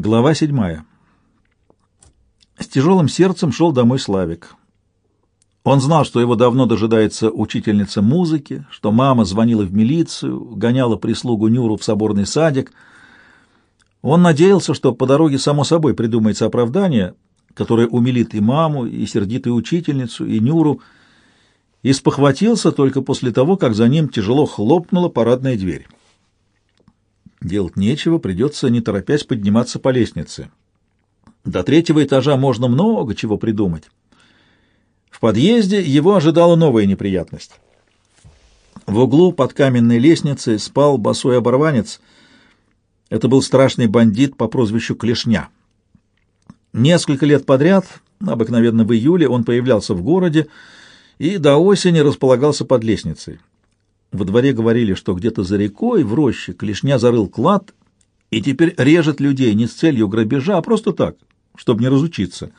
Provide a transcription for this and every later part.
Глава седьмая. С тяжелым сердцем шел домой Славик. Он знал, что его давно дожидается учительница музыки, что мама звонила в милицию, гоняла прислугу Нюру в соборный садик. Он надеялся, что по дороге само собой придумается оправдание, которое умилит и маму, и сердитую учительницу, и Нюру, и спохватился только после того, как за ним тяжело хлопнула парадная дверь. Делать нечего, придется, не торопясь, подниматься по лестнице. До третьего этажа можно много чего придумать. В подъезде его ожидала новая неприятность. В углу под каменной лестницей спал босой оборванец. Это был страшный бандит по прозвищу Клешня. Несколько лет подряд, обыкновенно в июле, он появлялся в городе и до осени располагался под лестницей. Во дворе говорили, что где-то за рекой, в роще, клешня зарыл клад и теперь режет людей не с целью грабежа, а просто так, чтобы не разучиться.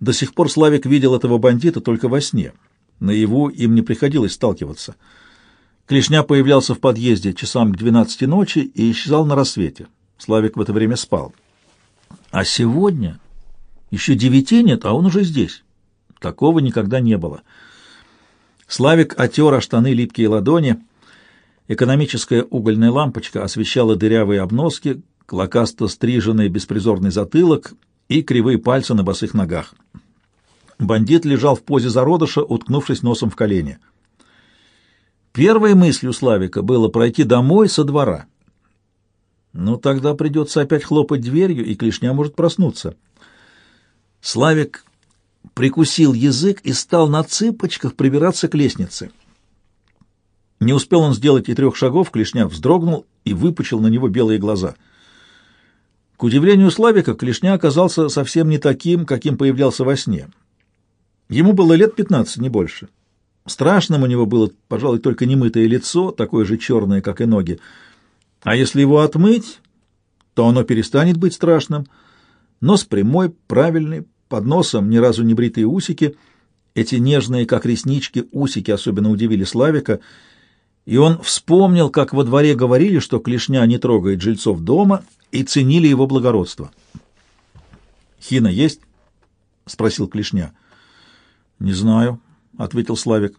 До сих пор Славик видел этого бандита только во сне. Наяву им не приходилось сталкиваться. Клешня появлялся в подъезде часам к двенадцати ночи и исчезал на рассвете. Славик в это время спал. А сегодня еще девяти нет, а он уже здесь. Такого никогда не было. Славик отер о штаны липкие ладони. Экономическая угольная лампочка освещала дырявые обноски, клокасто стриженный беспризорный затылок и кривые пальцы на босых ногах. Бандит лежал в позе зародыша, уткнувшись носом в колени. Первой мыслью Славика было пройти домой со двора. Ну, тогда придется опять хлопать дверью, и клешня может проснуться. Славик прикусил язык и стал на цыпочках прибираться к лестнице. Не успел он сделать и трех шагов, Клешня вздрогнул и выпучил на него белые глаза. К удивлению Славика, Клешня оказался совсем не таким, каким появлялся во сне. Ему было лет пятнадцать, не больше. Страшным у него было, пожалуй, только немытое лицо, такое же черное, как и ноги. А если его отмыть, то оно перестанет быть страшным. Нос прямой, правильный, под носом ни разу не бритые усики. Эти нежные, как реснички, усики особенно удивили Славика, и он вспомнил, как во дворе говорили, что клешня не трогает жильцов дома, и ценили его благородство. «Хина есть?» — спросил клешня. «Не знаю», — ответил Славик.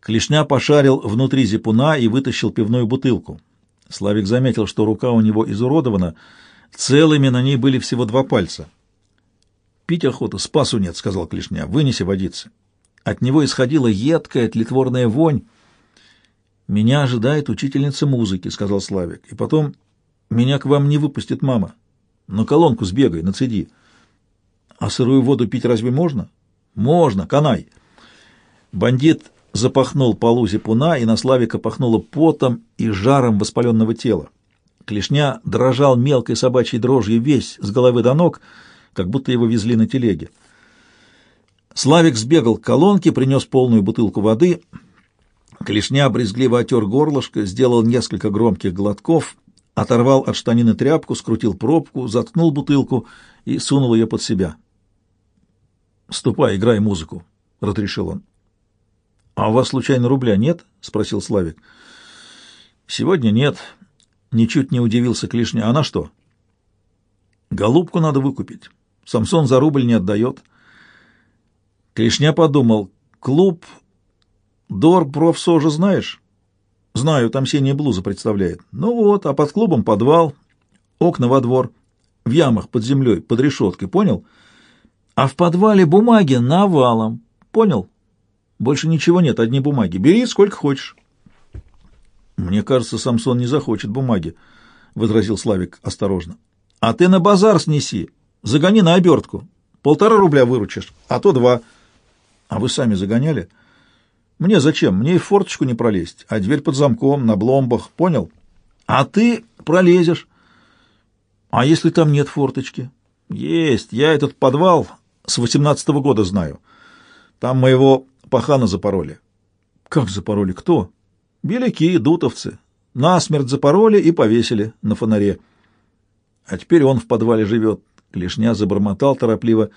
Клешня пошарил внутри зипуна и вытащил пивную бутылку. Славик заметил, что рука у него изуродована, целыми на ней были всего два пальца. «Пить охота, спасу нет», — сказал Клешня. «Вынеси водицы». От него исходила едкая, тлетворная вонь. «Меня ожидает учительница музыки», — сказал Славик. «И потом меня к вам не выпустит мама. На колонку сбегай, нацеди». «А сырую воду пить разве можно?» «Можно, канай». Бандит запахнул полу зипуна, и на Славика пахнуло потом и жаром воспаленного тела. Клешня дрожал мелкой собачьей дрожью весь, с головы до ног — как будто его везли на телеге. Славик сбегал к колонке, принес полную бутылку воды. Клешня брезгливо отер горлышко, сделал несколько громких глотков, оторвал от штанины тряпку, скрутил пробку, заткнул бутылку и сунул ее под себя. «Ступай, играй музыку», — разрешил он. «А у вас, случайно, рубля нет?» — спросил Славик. «Сегодня нет», — ничуть не удивился Клешня. «А на что?» «Голубку надо выкупить». Самсон за рубль не отдает. Клешня подумал, клуб Дор профсожа знаешь? Знаю, там синяя блуза представляет. Ну вот, а под клубом подвал, окна во двор, в ямах под землей, под решеткой, понял? А в подвале бумаги навалом, понял? Больше ничего нет, одни бумаги. Бери сколько хочешь. Мне кажется, Самсон не захочет бумаги, — возразил Славик осторожно. А ты на базар снеси, Загони на обертку. Полтора рубля выручишь, а то два. А вы сами загоняли? Мне зачем? Мне и в форточку не пролезть, а дверь под замком, на бломбах, понял? А ты пролезешь. А если там нет форточки? Есть, я этот подвал с восемнадцатого года знаю. Там моего пахана запороли. Как запороли? Кто? Беляки, дутовцы. Насмерть запороли и повесили на фонаре. А теперь он в подвале живет, Клешня забормотал торопливо.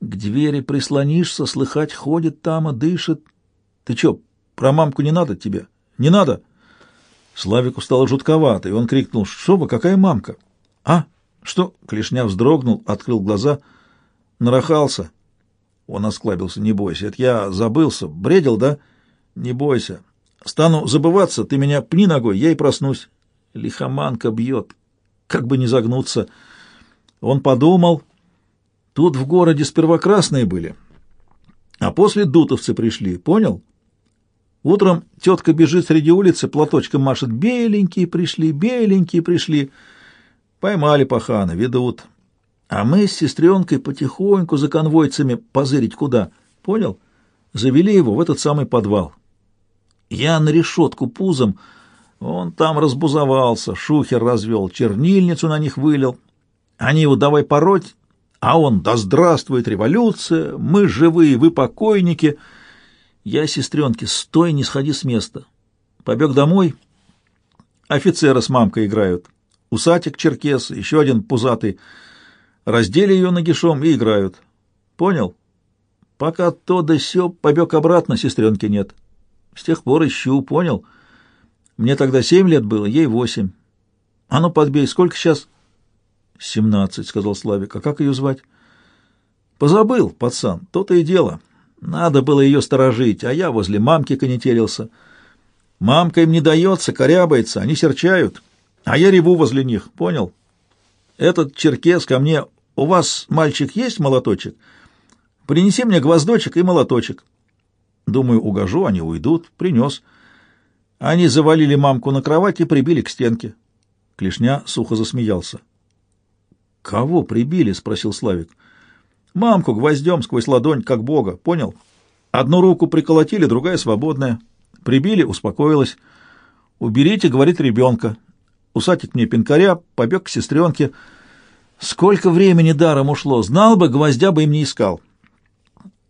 «К двери прислонишься, слыхать ходит там, а дышит. Ты чё, про мамку не надо тебе? Не надо?» Славику стало жутковато, и он крикнул, «Что вы, какая мамка?» «А, Что? Клешня вздрогнул, открыл глаза. Нарахался. Он осклабился. Не бойся, это я забылся. Бредил, да? Не бойся. Стану забываться, ты меня пни ногой, я и проснусь. Лихоманка бьет. Как бы не загнуться. Он подумал. Тут в городе сперва красные были, а после дутовцы пришли, понял? Утром тетка бежит среди улицы, платочком машет. Беленькие пришли, беленькие пришли. Поймали пахана, ведут. А мы с сестренкой потихоньку за конвойцами позырить куда. Понял? Завели его в этот самый подвал. Я на решетку пузом. Он там разбузовался, шухер развел, чернильницу на них вылил. Они его давай пороть, а он «Да здравствует революция! Мы живые, вы покойники!» Я сестренке «Стой, не сходи с места!» Побег домой. Офицеры с мамкой играют. Усатик черкес, еще один пузатый. Раздели ее нагишом и играют. Понял? Пока то да сё, побег обратно, сестренки нет. С тех пор ищу, понял? Мне тогда семь лет было, ей восемь. А ну подбей, сколько сейчас? «Семнадцать», — сказал Славик. «А как ее звать?» «Позабыл, пацан, то-то и дело. Надо было ее сторожить, а я возле мамки конетелился. Мамка им не дается, корябается, они серчают, а я реву возле них, понял? Этот черкес ко мне, у вас, мальчик, есть молоточек? Принеси мне гвоздочек и молоточек». Думаю, угожу, они уйдут. Принес. Они завалили мамку на кровать и прибили к стенке. Клешня сухо засмеялся. «Кого прибили?» — спросил Славик. «Мамку гвоздем сквозь ладонь, как бога, понял? Одну руку приколотили, другая свободная. Прибили, успокоилась. Уберите, — говорит ребенка. Усатик мне пинкаря, побег к сестренке. Сколько времени даром ушло, знал бы, гвоздя бы им не искал.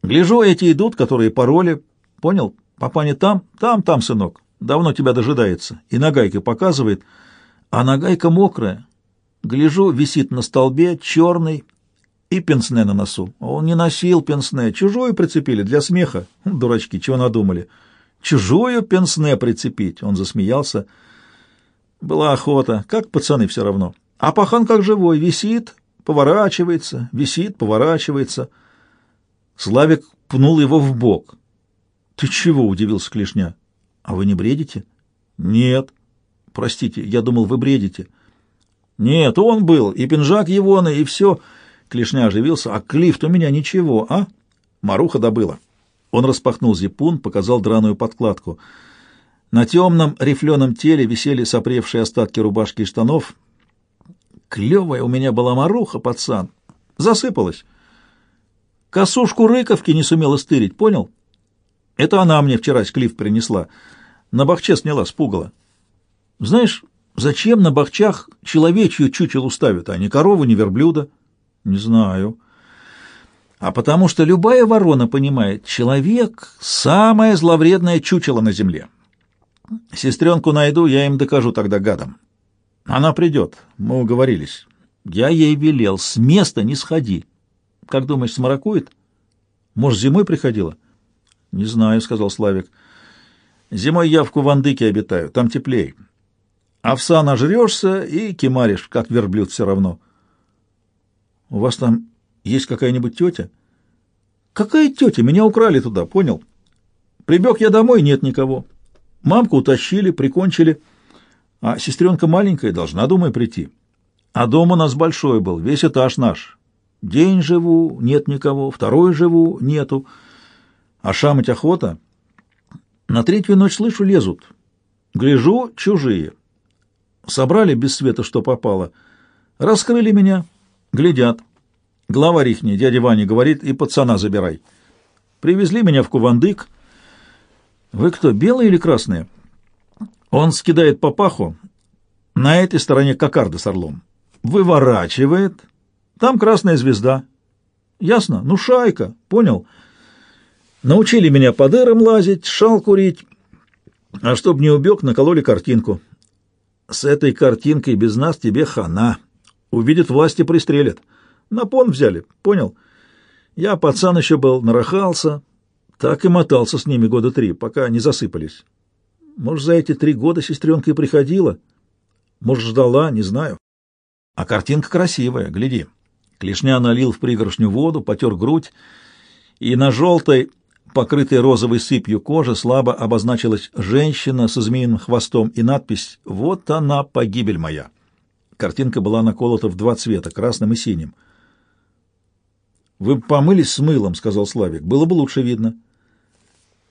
Гляжу, эти идут, которые пароли. Понял? Папа не там? Там, там, сынок. Давно тебя дожидается. И нагайка показывает. А нагайка мокрая. Гляжу, висит на столбе, черный, и пенсне на носу. Он не носил пенсне, чужую прицепили для смеха. Дурачки, чего надумали? Чужую пенсне прицепить, он засмеялся. Была охота, как пацаны все равно. А пахан как живой, висит, поворачивается, висит, поворачивается. Славик пнул его в бок. «Ты чего?» — удивился Клешня. «А вы не бредите?» «Нет». «Простите, я думал, вы бредите». «Нет, он был, и пинжак его, и все». Клешня оживился. «А клифт у меня ничего, а?» Маруха добыла. Он распахнул зипун, показал драную подкладку. На темном рифленом теле висели сопревшие остатки рубашки и штанов. Клевая у меня была маруха, пацан. Засыпалась. Косушку рыковки не сумела стырить, понял? Это она мне вчера клифт принесла. На бахче сняла с пугала. Знаешь, Зачем на бахчах человечью чучелу ставят, а не корову, не верблюда? Не знаю. А потому что любая ворона понимает, человек — самое зловредное чучело на земле. Сестренку найду, я им докажу тогда гадам. Она придет, мы уговорились. Я ей велел, с места не сходи. Как думаешь, смаракует? Может, зимой приходила? Не знаю, — сказал Славик. Зимой я в Кувандыке обитаю, там теплее. Овса нажрешься и кемаришь, как верблюд все равно. У вас там есть какая-нибудь тетя? Какая тетя? Меня украли туда, понял? Прибег я домой, нет никого. Мамку утащили, прикончили, а сестренка маленькая должна, думаю, прийти. А дом у нас большой был, весь этаж наш. День живу, нет никого, второй живу, нету. А шамать охота. На третью ночь слышу, лезут. Гляжу, чужие. Собрали без света, что попало. Раскрыли меня, глядят. Главарь ихний, дядя Ваня, говорит, и пацана забирай. Привезли меня в Кувандык. Вы кто, белые или красные? Он скидает папаху. На этой стороне кокарда с орлом. Выворачивает. Там красная звезда. Ясно? Ну, шайка, понял? Научили меня по дырам лазить, шал курить. А чтоб не убег, накололи картинку. С этой картинкой без нас тебе хана. Увидят власти, пристрелят. На пон взяли, понял? Я пацан еще был, нарахался, так и мотался с ними года три, пока не засыпались. Может, за эти три года сестренка и приходила, может, ждала, не знаю. А картинка красивая, гляди. Клешня налил в пригоршню воду, потер грудь, и на желтой, покрытой розовой сыпью кожи, слабо обозначилась женщина со змеиным хвостом и надпись «Вот она, погибель моя». Картинка была наколота в два цвета, красным и синим. «Вы помылись с мылом», — сказал Славик. «Было бы лучше видно».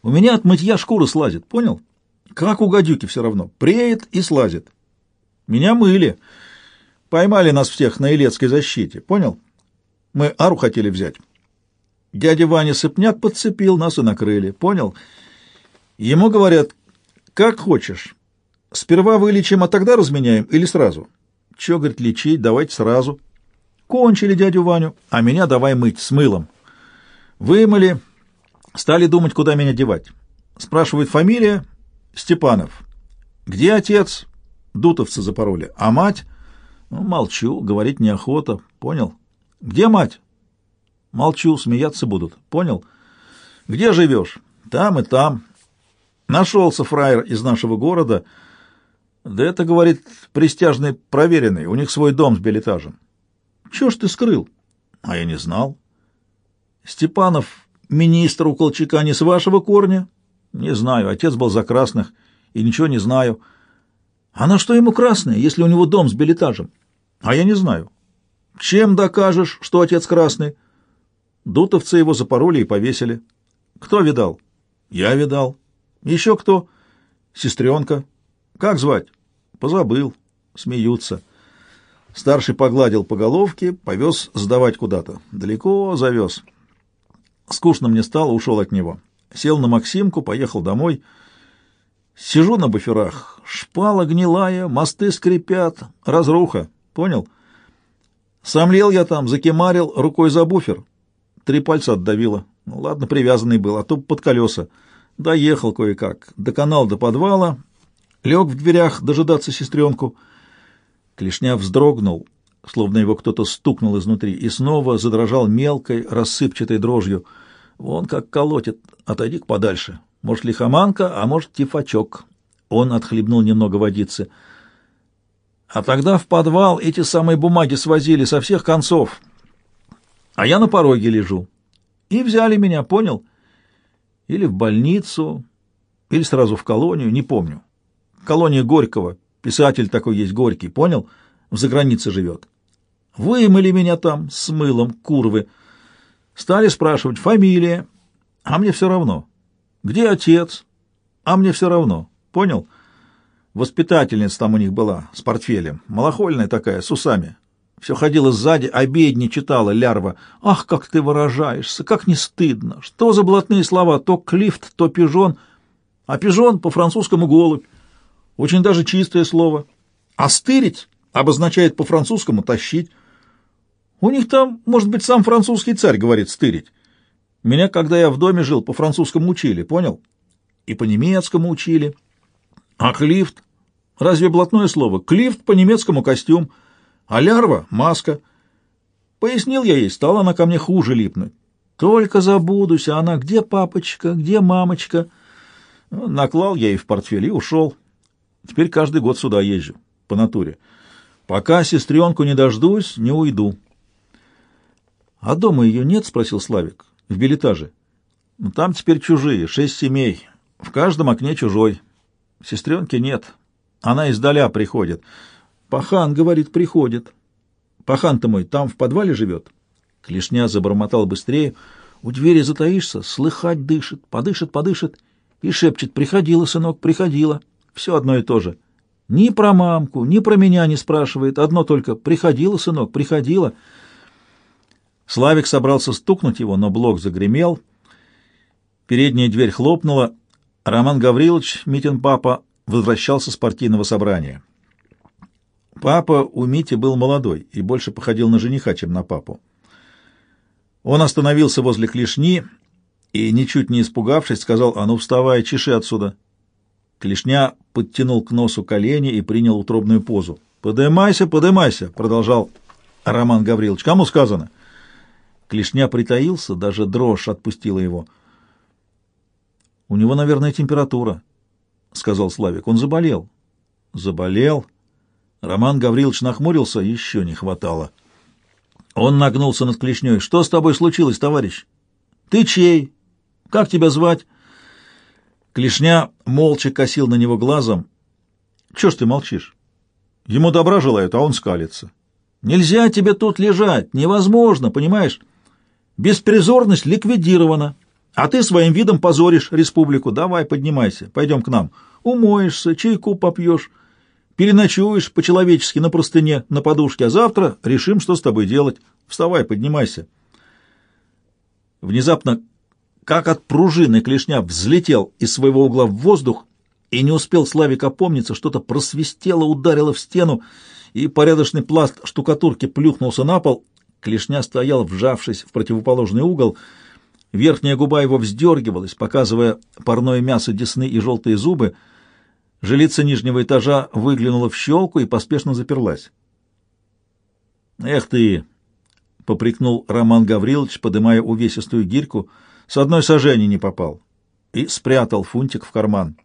«У меня от мытья шкура слазит, понял? Как у гадюки все равно. Преет и слазит. Меня мыли». Поймали нас всех на Илецкой защите, понял? Мы ару хотели взять. Дядя Ваня Сыпняк подцепил, нас и накрыли, понял? Ему говорят, как хочешь. Сперва вылечим, а тогда разменяем или сразу? Че, говорит, лечить, давайте сразу. Кончили дядю Ваню, а меня давай мыть с мылом. Вымыли, стали думать, куда меня девать. Спрашивает фамилия Степанов. Где отец? Дутовцы запороли. А мать? Ну, молчу, говорить неохота. Понял? Где мать? Молчу, смеяться будут. Понял? Где живешь? Там и там. Нашелся фраер из нашего города. Да это, говорит, пристяжный проверенный. У них свой дом с билетажем. Чего ж ты скрыл? А я не знал. Степанов, министр у Колчака, не с вашего корня? Не знаю. Отец был за красных. И ничего не знаю. А на что ему красное, если у него дом с билетажем? А я не знаю. Чем докажешь, что отец красный? Дутовцы его запороли и повесили. Кто видал? Я видал. Еще кто? Сестренка. Как звать? Позабыл. Смеются. Старший погладил по головке, повез сдавать куда-то. Далеко завез. Скучно мне стало, ушел от него. Сел на Максимку, поехал домой. Сижу на буферах. Шпала гнилая, мосты скрипят, разруха. Понял? Сомлел я там, закимарил, рукой за буфер. Три пальца отдавило. Ну, ладно, привязанный был, а то под колеса. Доехал кое-как. До канала, до подвала. Лег в дверях дожидаться сестренку. Клешня вздрогнул, словно его кто-то стукнул изнутри, и снова задрожал мелкой, рассыпчатой дрожью. Вон как колотит. Отойди-ка подальше. Может, лихоманка, а может, тифачок. Он отхлебнул немного водицы. А тогда в подвал эти самые бумаги свозили со всех концов. А я на пороге лежу. И взяли меня, понял? Или в больницу, или сразу в колонию, не помню. Колония Горького. Писатель такой есть Горький, понял? В загранице живет. Вымыли меня там с мылом, курвы. Стали спрашивать фамилия, а мне все равно. Где отец? А мне все равно. Понял? — Воспитательница там у них была, с портфелем, малохольная такая, с усами. Все ходила сзади, обедни читала, лярва. «Ах, как ты выражаешься! Как не стыдно! Что за блатные слова? То клифт, то пижон. А пижон по-французскому голубь. Очень даже чистое слово. А стырить обозначает по-французскому тащить. У них там, может быть, сам французский царь говорит стырить. Меня, когда я в доме жил, по-французскому учили, понял? И по-немецкому учили. А клифт Разве блатное слово? Клифт по-немецкому костюм, а лярва — маска. Пояснил я ей, стала она ко мне хуже липнуть. Только забудусь, а она где папочка, где мамочка? Наклал я ей в портфель и ушел. Теперь каждый год сюда езжу, по натуре. Пока сестренку не дождусь, не уйду. — А дома ее нет? — спросил Славик. — В билетаже. — Там теперь чужие, шесть семей. В каждом окне чужой. Сестренки нет. Она издаля приходит. Пахан, говорит, приходит. Пахан-то мой там в подвале живет. Клешня забормотал быстрее. У двери затаишься, слыхать дышит, подышит, подышит. И шепчет, приходила, сынок, приходила. Все одно и то же. Ни про мамку, ни про меня не спрашивает. Одно только, приходила, сынок, приходила. Славик собрался стукнуть его, но блок загремел. Передняя дверь хлопнула. Роман Гаврилович, Митин папа, возвращался с партийного собрания. Папа у Мити был молодой и больше походил на жениха, чем на папу. Он остановился возле клешни и, ничуть не испугавшись, сказал, «А ну, вставай, чеши отсюда». Клешня подтянул к носу колени и принял утробную позу. «Подымайся, подымайся», — продолжал Роман Гаврилович. «Кому сказано?» Клешня притаился, даже дрожь отпустила его. «У него, наверное, температура», — сказал Славик. — Он заболел. — Заболел? Роман Гаврилович нахмурился, еще не хватало. Он нагнулся над клешней. «Что с тобой случилось, товарищ?» «Ты чей? Как тебя звать?» Клешня молча косил на него глазом. «Чего ж ты молчишь? Ему добра желают, а он скалится. Нельзя тебе тут лежать, невозможно, понимаешь? Беспризорность ликвидирована, а ты своим видом позоришь республику. Давай, поднимайся, пойдем к нам. Умоешься, чайку попьешь, переночуешь по-человечески на простыне, на подушке, а завтра решим, что с тобой делать. Вставай, поднимайся. Внезапно, как от пружины, клешня взлетел из своего угла в воздух, и не успел Славик опомниться, что-то просвистело, ударило в стену, и порядочный пласт штукатурки плюхнулся на пол. Клешня стоял, вжавшись в противоположный угол. Верхняя губа его вздергивалась, показывая парное мясо десны и желтые зубы. Жилица нижнего этажа выглянула в щелку и поспешно заперлась. «Эх ты!» — попрекнул Роман Гаврилович, подымая увесистую гирьку. «С одной сажени не попал» и спрятал фунтик в карман.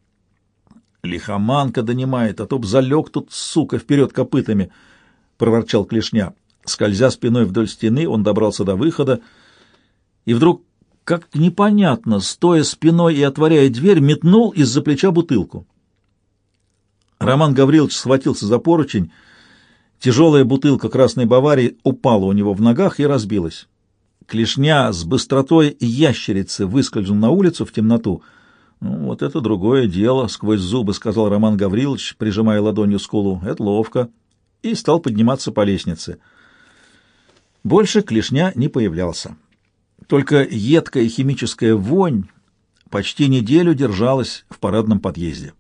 Лихоманка донимает, а то б залег тут, сука, вперед копытами, — проворчал Клешня. Скользя спиной вдоль стены, он добрался до выхода, и вдруг, как непонятно, стоя спиной и отворяя дверь, метнул из-за плеча бутылку. Роман Гаврилович схватился за поручень, тяжелая бутылка красной Баварии упала у него в ногах и разбилась. Клешня с быстротой ящерицы выскользнул на улицу в темноту — «Ну, вот это другое дело», — сквозь зубы сказал Роман Гаврилович, прижимая ладонью скулу. «Это ловко». И стал подниматься по лестнице. Больше клешня не появлялся. Только едкая химическая вонь почти неделю держалась в парадном подъезде.